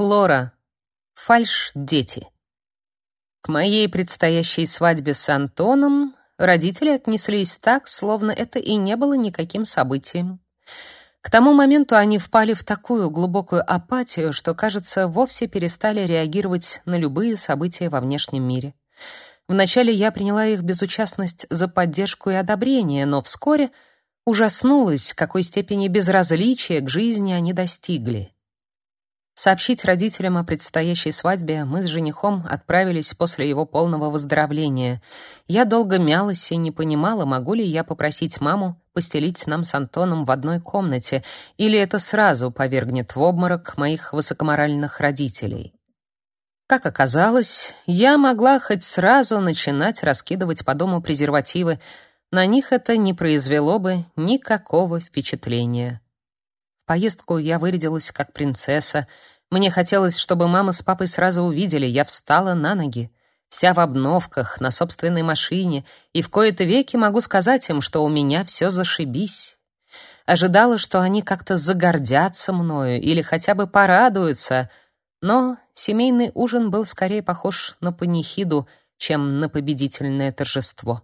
Флора. Фальш-дети. К моей предстоящей свадьбе с Антоном родители отнеслись так, словно это и не было никаким событием. К тому моменту они впали в такую глубокую апатию, что, кажется, вовсе перестали реагировать на любые события во внешнем мире. Вначале я приняла их безучастность за поддержку и одобрение, но вскоре ужаснулась, какой степени безразличия к жизни они достигли. Сообщить родителям о предстоящей свадьбе мы с женихом отправились после его полного выздоровления. Я долго мялась и не понимала, могу ли я попросить маму постелить нам с Антоном в одной комнате, или это сразу повергнет в обморок моих высокоморальных родителей. Как оказалось, я могла хоть сразу начинать раскидывать по дому презервативы, на них это не произвело бы никакого впечатления поездку я вырядилась как принцесса. Мне хотелось, чтобы мама с папой сразу увидели, я встала на ноги, вся в обновках, на собственной машине, и в кои-то веки могу сказать им, что у меня все зашибись. Ожидала, что они как-то загордятся мною или хотя бы порадуются, но семейный ужин был скорее похож на панихиду, чем на победительное торжество.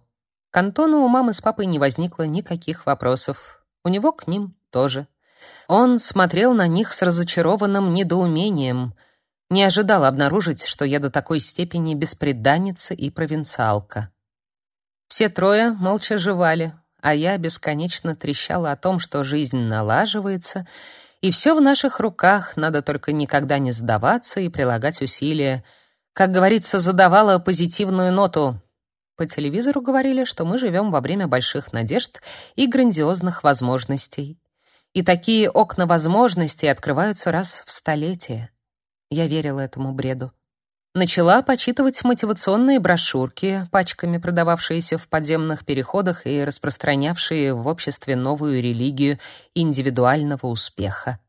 К Антону у мамы с папой не возникло никаких вопросов. У него к ним тоже. Он смотрел на них с разочарованным недоумением, не ожидал обнаружить, что я до такой степени бесприданница и провинциалка. Все трое молча жевали, а я бесконечно трещала о том, что жизнь налаживается, и все в наших руках, надо только никогда не сдаваться и прилагать усилия. Как говорится, задавала позитивную ноту. По телевизору говорили, что мы живем во время больших надежд и грандиозных возможностей. И такие окна возможностей открываются раз в столетие. Я верила этому бреду. Начала почитывать мотивационные брошюрки, пачками продававшиеся в подземных переходах и распространявшие в обществе новую религию индивидуального успеха.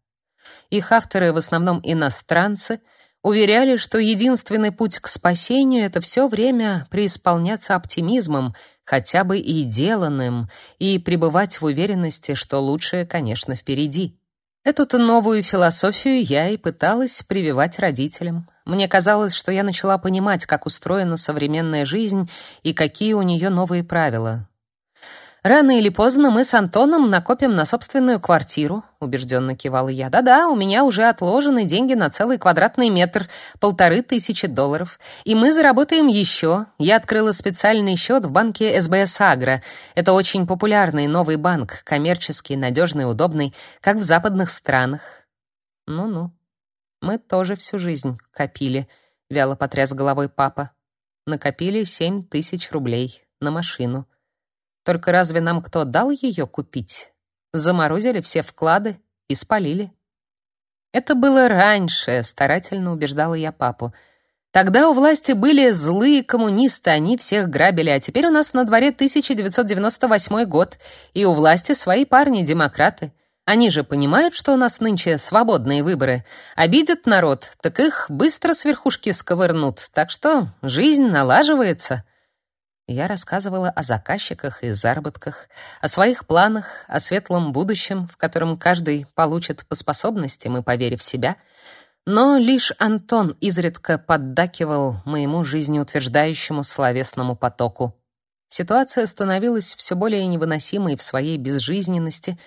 Их авторы в основном иностранцы — уверяли, что единственный путь к спасению это все время преисполняться оптимизмом, хотя бы и деланным, и пребывать в уверенности, что лучшее, конечно, впереди. Эту-то новую философию я и пыталась прививать родителям. Мне казалось, что я начала понимать, как устроена современная жизнь и какие у нее новые правила. Рано или поздно мы с Антоном накопим на собственную квартиру, убежденно кивала я. Да-да, у меня уже отложены деньги на целый квадратный метр, полторы тысячи долларов, и мы заработаем еще. Я открыла специальный счет в банке СБС Агро. Это очень популярный новый банк, коммерческий, надежный, удобный, как в западных странах. Ну-ну. Мы тоже всю жизнь копили, вяло потряс головой папа. Накопили семь тысяч рублей на машину. Только разве нам кто дал ее купить? Заморозили все вклады и спалили. Это было раньше, старательно убеждала я папу. Тогда у власти были злые коммунисты, они всех грабили, а теперь у нас на дворе 1998 год, и у власти свои парни, демократы. Они же понимают, что у нас нынче свободные выборы. Обидят народ, так их быстро с верхушки сковырнут. Так что жизнь налаживается. Я рассказывала о заказчиках и заработках, о своих планах, о светлом будущем, в котором каждый получит по способностям и поверив в себя. Но лишь Антон изредка поддакивал моему жизнеутверждающему словесному потоку. Ситуация становилась все более невыносимой в своей безжизненности,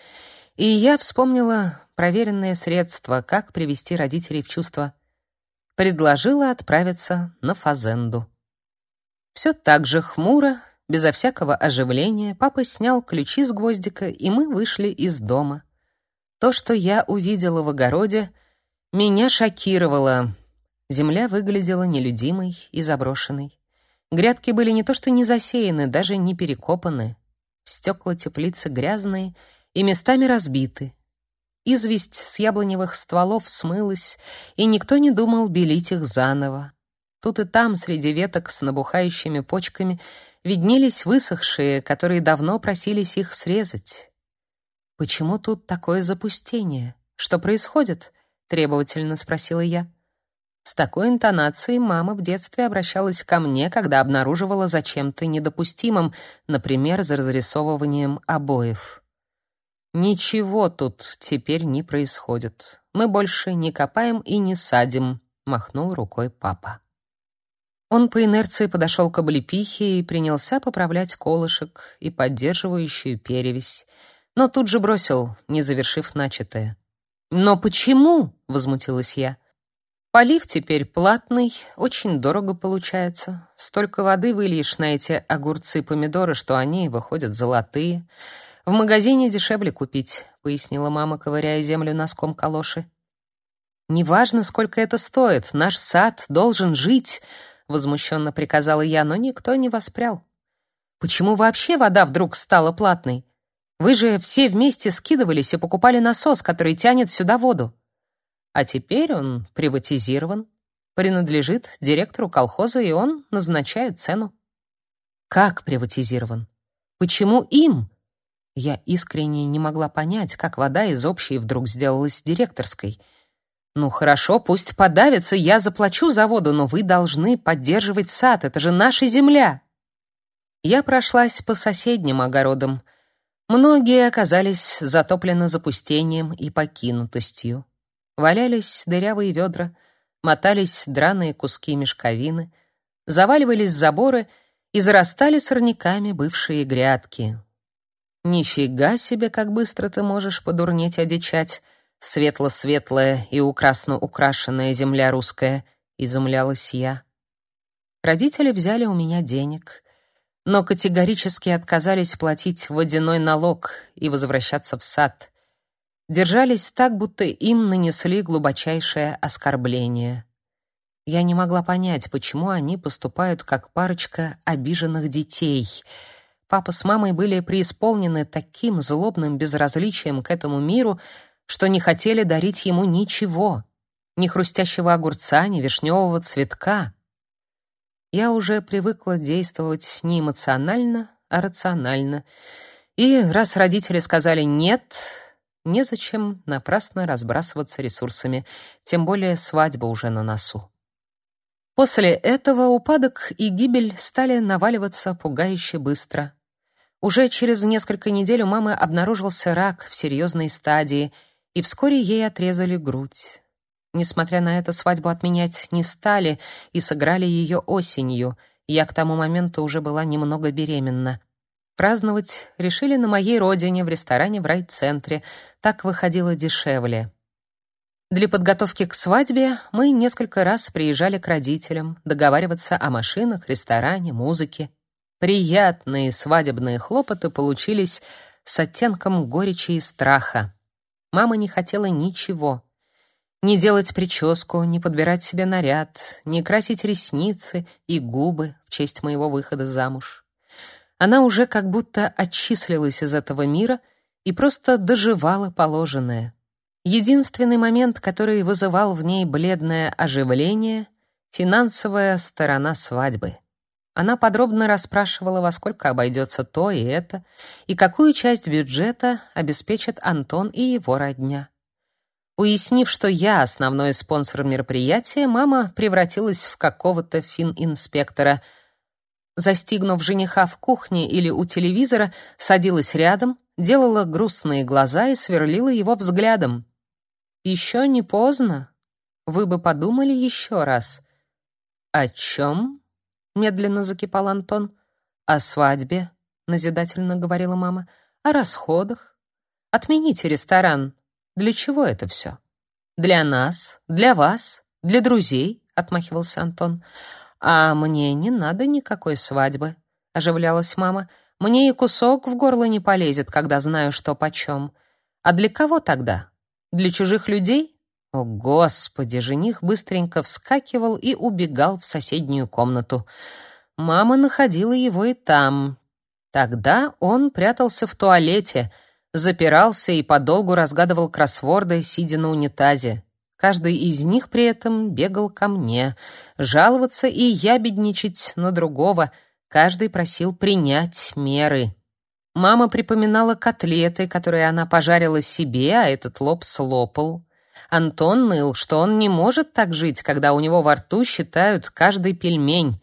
и я вспомнила проверенное средство, как привести родителей в чувство. Предложила отправиться на фазенду. Все так же хмуро, безо всякого оживления, папа снял ключи с гвоздика, и мы вышли из дома. То, что я увидела в огороде, меня шокировало. Земля выглядела нелюдимой и заброшенной. Грядки были не то что не засеяны, даже не перекопаны. Стекла теплицы грязные и местами разбиты. Известь с яблоневых стволов смылась, и никто не думал белить их заново. Тут и там, среди веток с набухающими почками, виднелись высохшие, которые давно просились их срезать. «Почему тут такое запустение? Что происходит?» — требовательно спросила я. С такой интонацией мама в детстве обращалась ко мне, когда обнаруживала за чем-то недопустимым, например, за разрисовыванием обоев. Ничего тут теперь не происходит. Мы больше не копаем и не садим, махнул рукой папа. Он по инерции подошел к облепихе и принялся поправлять колышек и поддерживающую перевязь, но тут же бросил, не завершив начатое. «Но почему?» — возмутилась я. «Полив теперь платный, очень дорого получается. Столько воды выльешь на эти огурцы-помидоры, что они выходят золотые. В магазине дешевле купить», — пояснила мама, ковыряя землю носком калоши. «Неважно, сколько это стоит, наш сад должен жить», возмущенно приказала я, но никто не воспрял. Почему вообще вода вдруг стала платной? Вы же все вместе скидывались и покупали насос, который тянет сюда воду. А теперь он приватизирован, принадлежит директору колхоза, и он назначает цену. Как приватизирован? Почему им? Я искренне не могла понять, как вода из общей вдруг сделалась директорской — ну хорошо, пусть подавится, я заплачу за воду, но вы должны поддерживать сад, это же наша земля. Я прошлась по соседним огородам. Многие оказались затоплены запустением и покинутостью. Валялись дырявые ведра, мотались драные куски мешковины, заваливались заборы и зарастали сорняками бывшие грядки. Нифига себе, как быстро ты можешь подурнеть одичать светло-светлая и украсно украшенная земля русская, изумлялась я. Родители взяли у меня денег, но категорически отказались платить водяной налог и возвращаться в сад. Держались так, будто им нанесли глубочайшее оскорбление. Я не могла понять, почему они поступают как парочка обиженных детей. Папа с мамой были преисполнены таким злобным безразличием к этому миру, что не хотели дарить ему ничего, ни хрустящего огурца, ни вишневого цветка. Я уже привыкла действовать не эмоционально, а рационально. И раз родители сказали «нет», незачем напрасно разбрасываться ресурсами, тем более свадьба уже на носу. После этого упадок и гибель стали наваливаться пугающе быстро. Уже через несколько недель у мамы обнаружился рак в серьезной стадии — и вскоре ей отрезали грудь. Несмотря на это, свадьбу отменять не стали и сыграли ее осенью. Я к тому моменту уже была немного беременна. Праздновать решили на моей родине в ресторане в райцентре. Так выходило дешевле. Для подготовки к свадьбе мы несколько раз приезжали к родителям, договариваться о машинах, ресторане, музыке. Приятные свадебные хлопоты получились с оттенком горечи и страха. Мама не хотела ничего. Не делать прическу, не подбирать себе наряд, не красить ресницы и губы в честь моего выхода замуж. Она уже как будто отчислилась из этого мира и просто доживала положенное. Единственный момент, который вызывал в ней бледное оживление — финансовая сторона свадьбы. Она подробно расспрашивала, во сколько обойдется то и это, и какую часть бюджета обеспечат Антон и его родня. Уяснив, что я основной спонсор мероприятия, мама превратилась в какого-то фининспектора. Застигнув жениха в кухне или у телевизора, садилась рядом, делала грустные глаза и сверлила его взглядом. «Еще не поздно. Вы бы подумали еще раз». «О чем?» Медленно закипал Антон. О свадьбе, назидательно говорила мама. О расходах. Отмените ресторан. Для чего это все? Для нас, для вас, для друзей, отмахивался Антон. А мне не надо никакой свадьбы, оживлялась мама. Мне и кусок в горло не полезет, когда знаю, что почем. А для кого тогда? Для чужих людей? О, господи, жених быстренько вскакивал и убегал в соседнюю комнату. Мама находила его и там. Тогда он прятался в туалете, запирался и подолгу разгадывал кроссворды, сидя на унитазе. Каждый из них при этом бегал ко мне, жаловаться и ябедничать на другого. Каждый просил принять меры. Мама припоминала котлеты, которые она пожарила себе, а этот лоб слопал. Антон ныл, что он не может так жить, когда у него во рту считают каждый пельмень.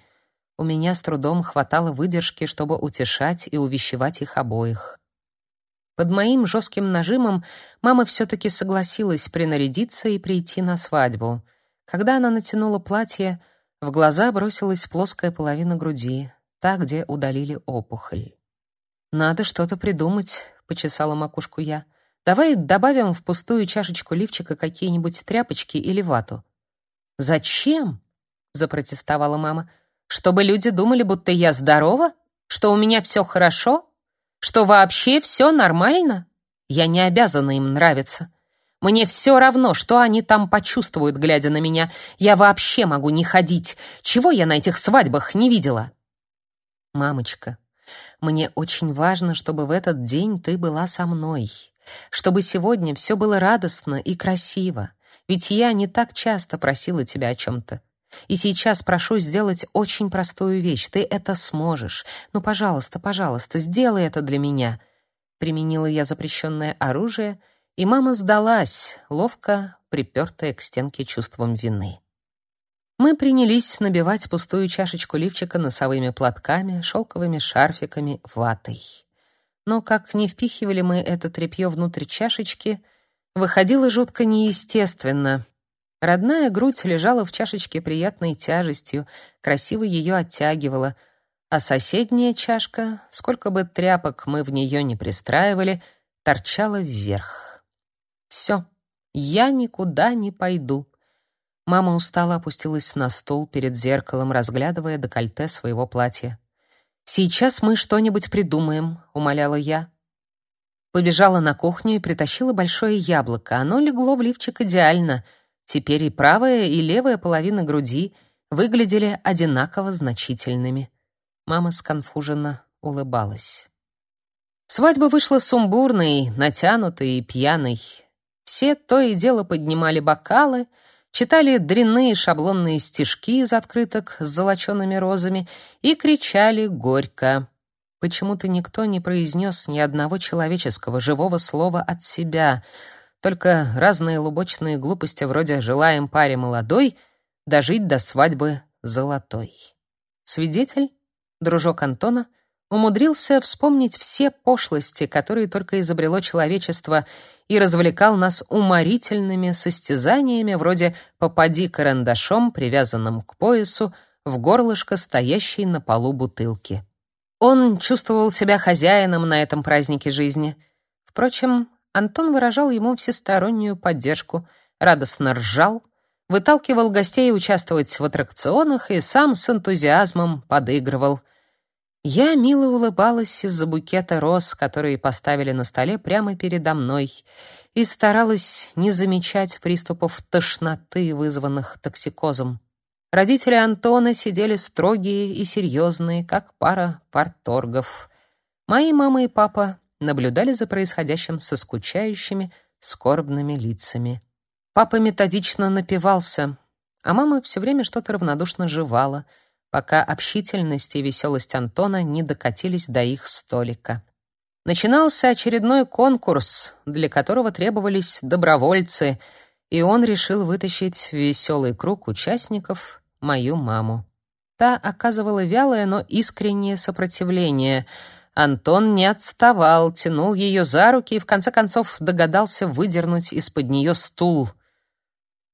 У меня с трудом хватало выдержки, чтобы утешать и увещевать их обоих. Под моим жестким нажимом мама все-таки согласилась принарядиться и прийти на свадьбу. Когда она натянула платье, в глаза бросилась плоская половина груди, та, где удалили опухоль. «Надо что-то придумать», — почесала макушку я. «Давай добавим в пустую чашечку лифчика какие-нибудь тряпочки или вату». «Зачем?» — запротестовала мама. «Чтобы люди думали, будто я здорова? Что у меня все хорошо?» Что вообще все нормально? Я не обязана им нравиться. Мне все равно, что они там почувствуют, глядя на меня. Я вообще могу не ходить. Чего я на этих свадьбах не видела? Мамочка, мне очень важно, чтобы в этот день ты была со мной. Чтобы сегодня все было радостно и красиво. Ведь я не так часто просила тебя о чем то и сейчас прошу сделать очень простую вещь. Ты это сможешь. Ну, пожалуйста, пожалуйста, сделай это для меня. Применила я запрещенное оружие, и мама сдалась, ловко припертая к стенке чувством вины. Мы принялись набивать пустую чашечку лифчика носовыми платками, шелковыми шарфиками, ватой. Но как не впихивали мы это тряпье внутрь чашечки, выходило жутко неестественно — Родная грудь лежала в чашечке приятной тяжестью, красиво ее оттягивала, а соседняя чашка, сколько бы тряпок мы в нее не пристраивали, торчала вверх. Все, я никуда не пойду. Мама устало опустилась на стул перед зеркалом, разглядывая декольте своего платья. Сейчас мы что-нибудь придумаем, умоляла я. Побежала на кухню и притащила большое яблоко. Оно легло в лифчик идеально — Теперь и правая, и левая половина груди выглядели одинаково значительными. Мама сконфуженно улыбалась. Свадьба вышла сумбурной, натянутой и пьяной. Все то и дело поднимали бокалы, читали дрянные шаблонные стишки из открыток с золочеными розами и кричали горько. Почему-то никто не произнес ни одного человеческого живого слова от себя — только разные лубочные глупости вроде «желаем паре молодой» дожить до свадьбы золотой. Свидетель, дружок Антона, умудрился вспомнить все пошлости, которые только изобрело человечество, и развлекал нас уморительными состязаниями вроде «попади карандашом, привязанным к поясу, в горлышко стоящей на полу бутылки». Он чувствовал себя хозяином на этом празднике жизни. Впрочем, Антон выражал ему всестороннюю поддержку, радостно ржал, выталкивал гостей участвовать в аттракционах и сам с энтузиазмом подыгрывал. Я мило улыбалась из-за букета роз, которые поставили на столе прямо передо мной, и старалась не замечать приступов тошноты, вызванных токсикозом. Родители Антона сидели строгие и серьезные, как пара парторгов. Мои мама и папа наблюдали за происходящим со скучающими, скорбными лицами. Папа методично напивался, а мама все время что-то равнодушно жевала, пока общительность и веселость Антона не докатились до их столика. Начинался очередной конкурс, для которого требовались добровольцы, и он решил вытащить в веселый круг участников мою маму. Та оказывала вялое, но искреннее сопротивление — Антон не отставал, тянул ее за руки и в конце концов догадался выдернуть из-под нее стул.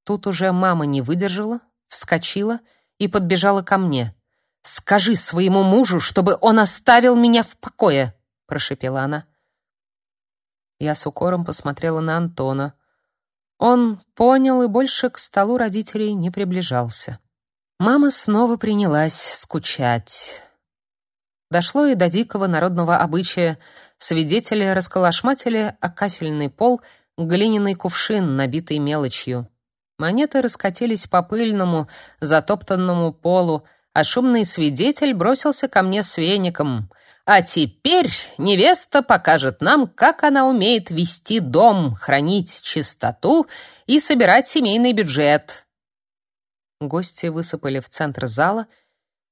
Тут уже мама не выдержала, вскочила и подбежала ко мне. «Скажи своему мужу, чтобы он оставил меня в покое!» — прошепела она. Я с укором посмотрела на Антона. Он понял и больше к столу родителей не приближался. Мама снова принялась скучать. Дошло и до дикого народного обычая. Свидетели расколошматили о кафельный пол глиняный кувшин, набитый мелочью. Монеты раскатились по пыльному, затоптанному полу, а шумный свидетель бросился ко мне с веником. «А теперь невеста покажет нам, как она умеет вести дом, хранить чистоту и собирать семейный бюджет». Гости высыпали в центр зала —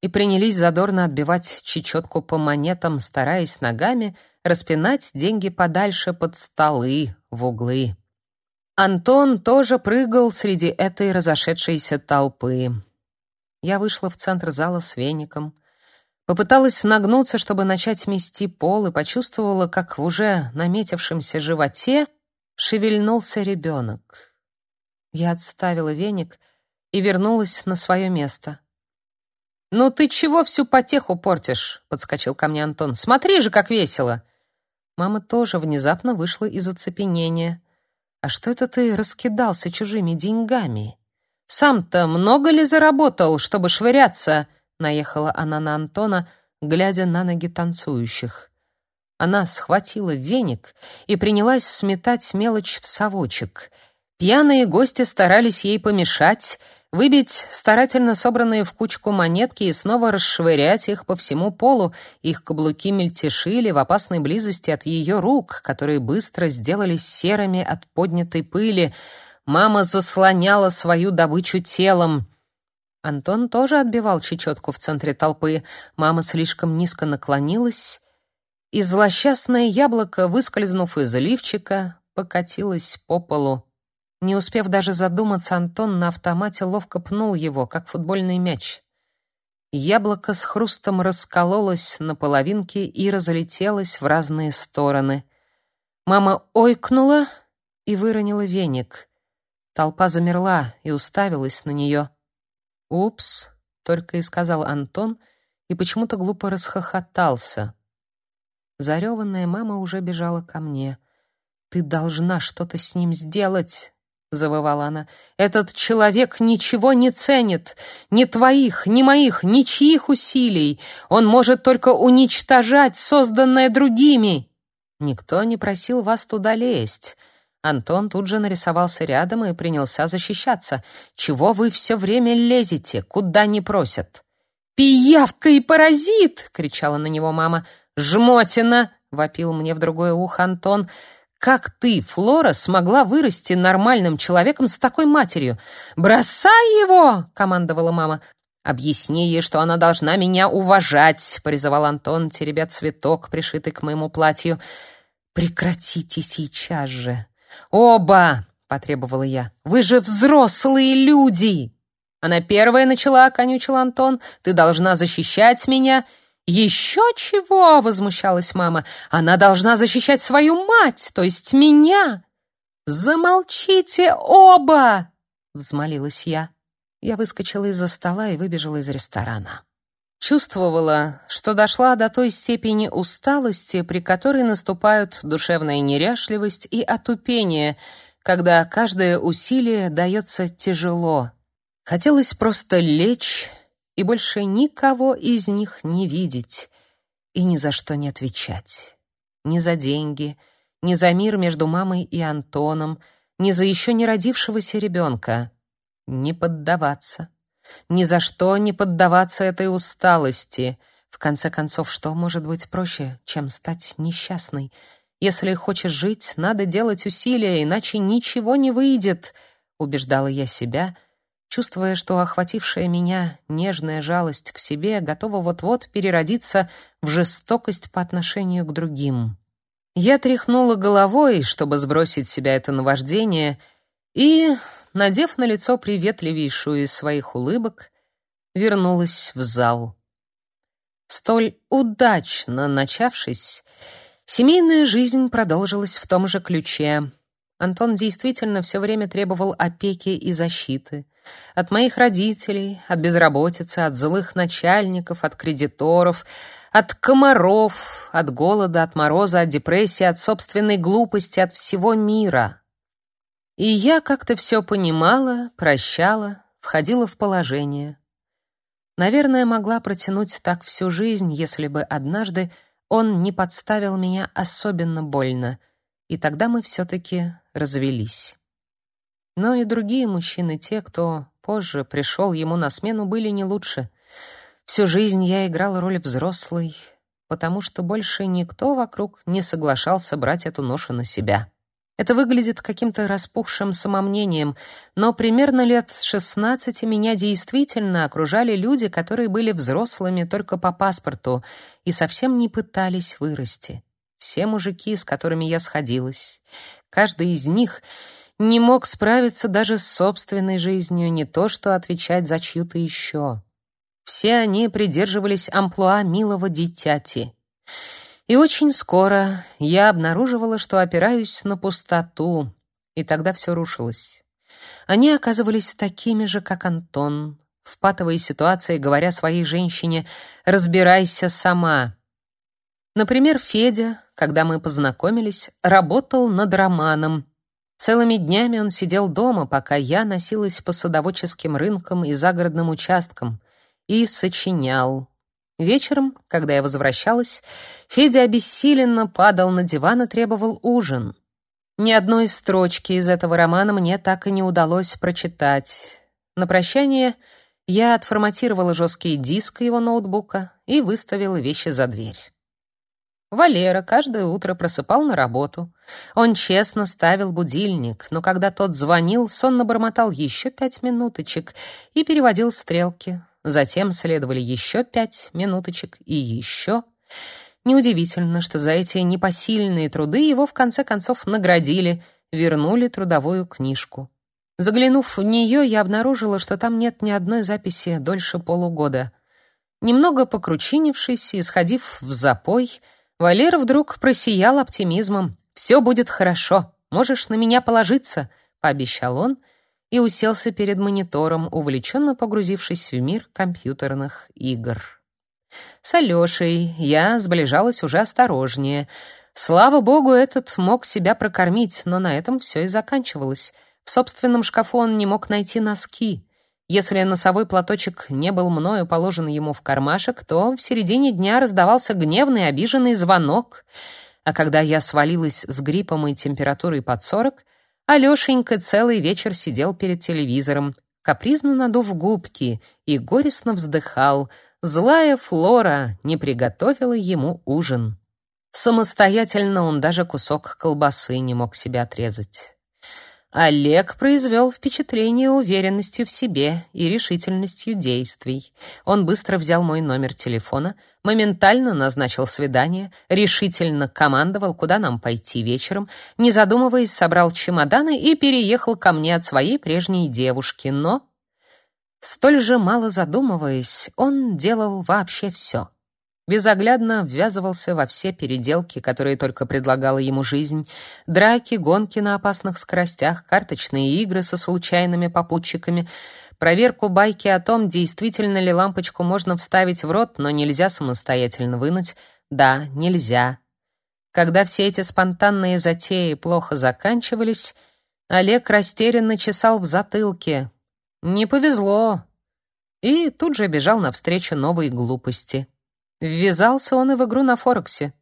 и принялись задорно отбивать чечетку по монетам, стараясь ногами распинать деньги подальше под столы, в углы. Антон тоже прыгал среди этой разошедшейся толпы. Я вышла в центр зала с веником, Попыталась нагнуться, чтобы начать мести пол, и почувствовала, как в уже наметившемся животе шевельнулся ребенок. Я отставила веник и вернулась на свое место. «Ну ты чего всю потеху портишь?» — подскочил ко мне Антон. «Смотри же, как весело!» Мама тоже внезапно вышла из оцепенения. «А что это ты раскидался чужими деньгами? Сам-то много ли заработал, чтобы швыряться?» Наехала она на Антона, глядя на ноги танцующих. Она схватила веник и принялась сметать мелочь в совочек. Пьяные гости старались ей помешать, выбить старательно собранные в кучку монетки и снова расшвырять их по всему полу. Их каблуки мельтешили в опасной близости от ее рук, которые быстро сделались серыми от поднятой пыли. Мама заслоняла свою добычу телом. Антон тоже отбивал чечетку в центре толпы. Мама слишком низко наклонилась, и злосчастное яблоко, выскользнув из лифчика, покатилось по полу. Не успев даже задуматься, Антон на автомате ловко пнул его, как футбольный мяч. Яблоко с хрустом раскололось на половинки и разлетелось в разные стороны. Мама ойкнула и выронила веник. Толпа замерла и уставилась на нее. «Упс», — только и сказал Антон, и почему-то глупо расхохотался. Зареванная мама уже бежала ко мне. «Ты должна что-то с ним сделать», — завывала она. «Этот человек ничего не ценит. Ни твоих, ни моих, ничьих усилий. Он может только уничтожать созданное другими». «Никто не просил вас туда лезть». Антон тут же нарисовался рядом и принялся защищаться. «Чего вы все время лезете? Куда не просят?» «Пиявка и паразит!» — кричала на него мама. «Жмотина!» — вопил мне в другое ухо Антон. «Как ты, Флора, смогла вырасти нормальным человеком с такой матерью? Бросай его!» — командовала мама. «Объясни ей, что она должна меня уважать», — призывал Антон, теребя цветок, пришитый к моему платью. «Прекратите сейчас же!» «Оба!» — потребовала я. «Вы же взрослые люди!» Она первая начала, — конючил Антон. «Ты должна защищать меня!» «Еще чего?» — возмущалась мама. «Она должна защищать свою мать, то есть меня!» «Замолчите оба!» — взмолилась я. Я выскочила из-за стола и выбежала из ресторана. Чувствовала, что дошла до той степени усталости, при которой наступают душевная неряшливость и отупение, когда каждое усилие дается тяжело. Хотелось просто лечь и больше никого из них не видеть и ни за что не отвечать. Ни за деньги, ни за мир между мамой и Антоном, ни за еще не родившегося ребенка. Не поддаваться. Ни за что не поддаваться этой усталости. В конце концов, что может быть проще, чем стать несчастной? Если хочешь жить, надо делать усилия, иначе ничего не выйдет, убеждала я себя, чувствуя, что охватившая меня нежная жалость к себе готова вот-вот переродиться в жестокость по отношению к другим. Я тряхнула головой, чтобы сбросить себя это наваждение, и надев на лицо приветливейшую из своих улыбок, вернулась в зал. Столь удачно начавшись, семейная жизнь продолжилась в том же ключе. Антон действительно все время требовал опеки и защиты. От моих родителей, от безработицы, от злых начальников, от кредиторов, от комаров, от голода, от мороза, от депрессии, от собственной глупости, от всего мира. И я как-то все понимала, прощала, входила в положение. Наверное, могла протянуть так всю жизнь, если бы однажды он не подставил меня особенно больно, и тогда мы все-таки развелись. Но и другие мужчины, те, кто позже пришел ему на смену, были не лучше. Всю жизнь я играл роль взрослой, потому что больше никто вокруг не соглашался брать эту ношу на себя. Это выглядит каким-то распухшим самомнением, но примерно лет с шестнадцати меня действительно окружали люди, которые были взрослыми только по паспорту и совсем не пытались вырасти. Все мужики, с которыми я сходилась. Каждый из них не мог справиться даже с собственной жизнью, не то что отвечать за чью-то еще. Все они придерживались амплуа милого дитяти. И очень скоро я обнаруживала, что опираюсь на пустоту, и тогда все рушилось. Они оказывались такими же, как Антон, в патовой ситуации говоря своей женщине «разбирайся сама». Например, Федя, когда мы познакомились, работал над романом. Целыми днями он сидел дома, пока я носилась по садоводческим рынкам и загородным участкам, и сочинял. Вечером, когда я возвращалась, Федя обессиленно падал на диван и требовал ужин. Ни одной строчки из этого романа мне так и не удалось прочитать. На прощание я отформатировала жесткий диск его ноутбука и выставила вещи за дверь. Валера каждое утро просыпал на работу. Он честно ставил будильник, но когда тот звонил, сонно бормотал еще пять минуточек и переводил стрелки. Затем следовали еще пять минуточек и еще. Неудивительно, что за эти непосильные труды его в конце концов наградили, вернули трудовую книжку. Заглянув в нее, я обнаружила, что там нет ни одной записи дольше полугода. Немного покручинившись и сходив в запой, Валера вдруг просиял оптимизмом. «Все будет хорошо, можешь на меня положиться», — пообещал он и уселся перед монитором, увлеченно погрузившись в мир компьютерных игр. С Алешей я сближалась уже осторожнее. Слава богу, этот мог себя прокормить, но на этом все и заканчивалось. В собственном шкафу он не мог найти носки. Если носовой платочек не был мною положен ему в кармашек, то в середине дня раздавался гневный обиженный звонок. А когда я свалилась с гриппом и температурой под сорок, Алёшенька целый вечер сидел перед телевизором, капризно надув губки, и горестно вздыхал. Злая Флора не приготовила ему ужин. Самостоятельно он даже кусок колбасы не мог себе отрезать. Олег произвел впечатление уверенностью в себе и решительностью действий. Он быстро взял мой номер телефона, моментально назначил свидание, решительно командовал, куда нам пойти вечером, не задумываясь, собрал чемоданы и переехал ко мне от своей прежней девушки, но столь же мало задумываясь, он делал вообще все безоглядно ввязывался во все переделки, которые только предлагала ему жизнь: драки, гонки на опасных скоростях, карточные игры со случайными попутчиками, проверку байки о том, действительно ли лампочку можно вставить в рот, но нельзя самостоятельно вынуть. Да, нельзя. Когда все эти спонтанные затеи плохо заканчивались, Олег растерянно чесал в затылке. Не повезло. И тут же бежал навстречу новой глупости. Ввязался он и в игру на Форексе.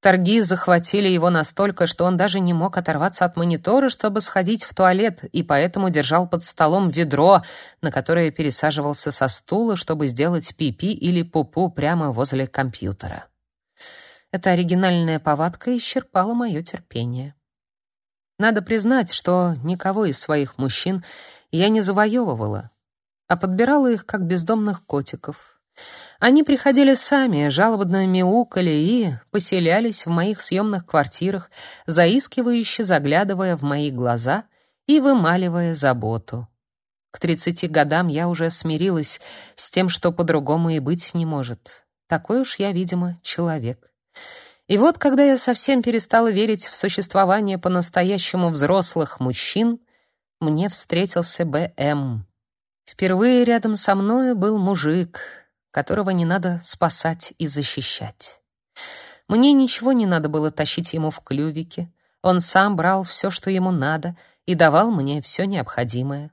Торги захватили его настолько, что он даже не мог оторваться от монитора, чтобы сходить в туалет, и поэтому держал под столом ведро, на которое пересаживался со стула, чтобы сделать пипи или пупу прямо возле компьютера. Эта оригинальная повадка исчерпала мое терпение. Надо признать, что никого из своих мужчин я не завоевывала, а подбирала их как бездомных котиков — они приходили сами, жалобно мяукали и поселялись в моих съемных квартирах, заискивающе заглядывая в мои глаза и вымаливая заботу. К тридцати годам я уже смирилась с тем, что по-другому и быть не может. Такой уж я, видимо, человек. И вот, когда я совсем перестала верить в существование по-настоящему взрослых мужчин, мне встретился БМ. Впервые рядом со мной был мужик — которого не надо спасать и защищать. Мне ничего не надо было тащить ему в клювике. Он сам брал все, что ему надо, и давал мне все необходимое.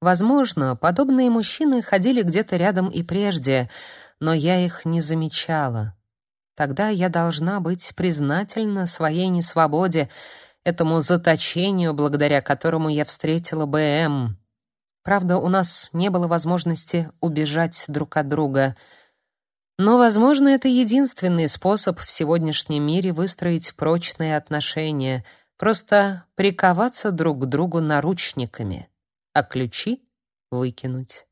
Возможно, подобные мужчины ходили где-то рядом и прежде, но я их не замечала. Тогда я должна быть признательна своей несвободе, этому заточению, благодаря которому я встретила БМ. Правда, у нас не было возможности убежать друг от друга. Но, возможно, это единственный способ в сегодняшнем мире выстроить прочные отношения, просто приковаться друг к другу наручниками, а ключи выкинуть.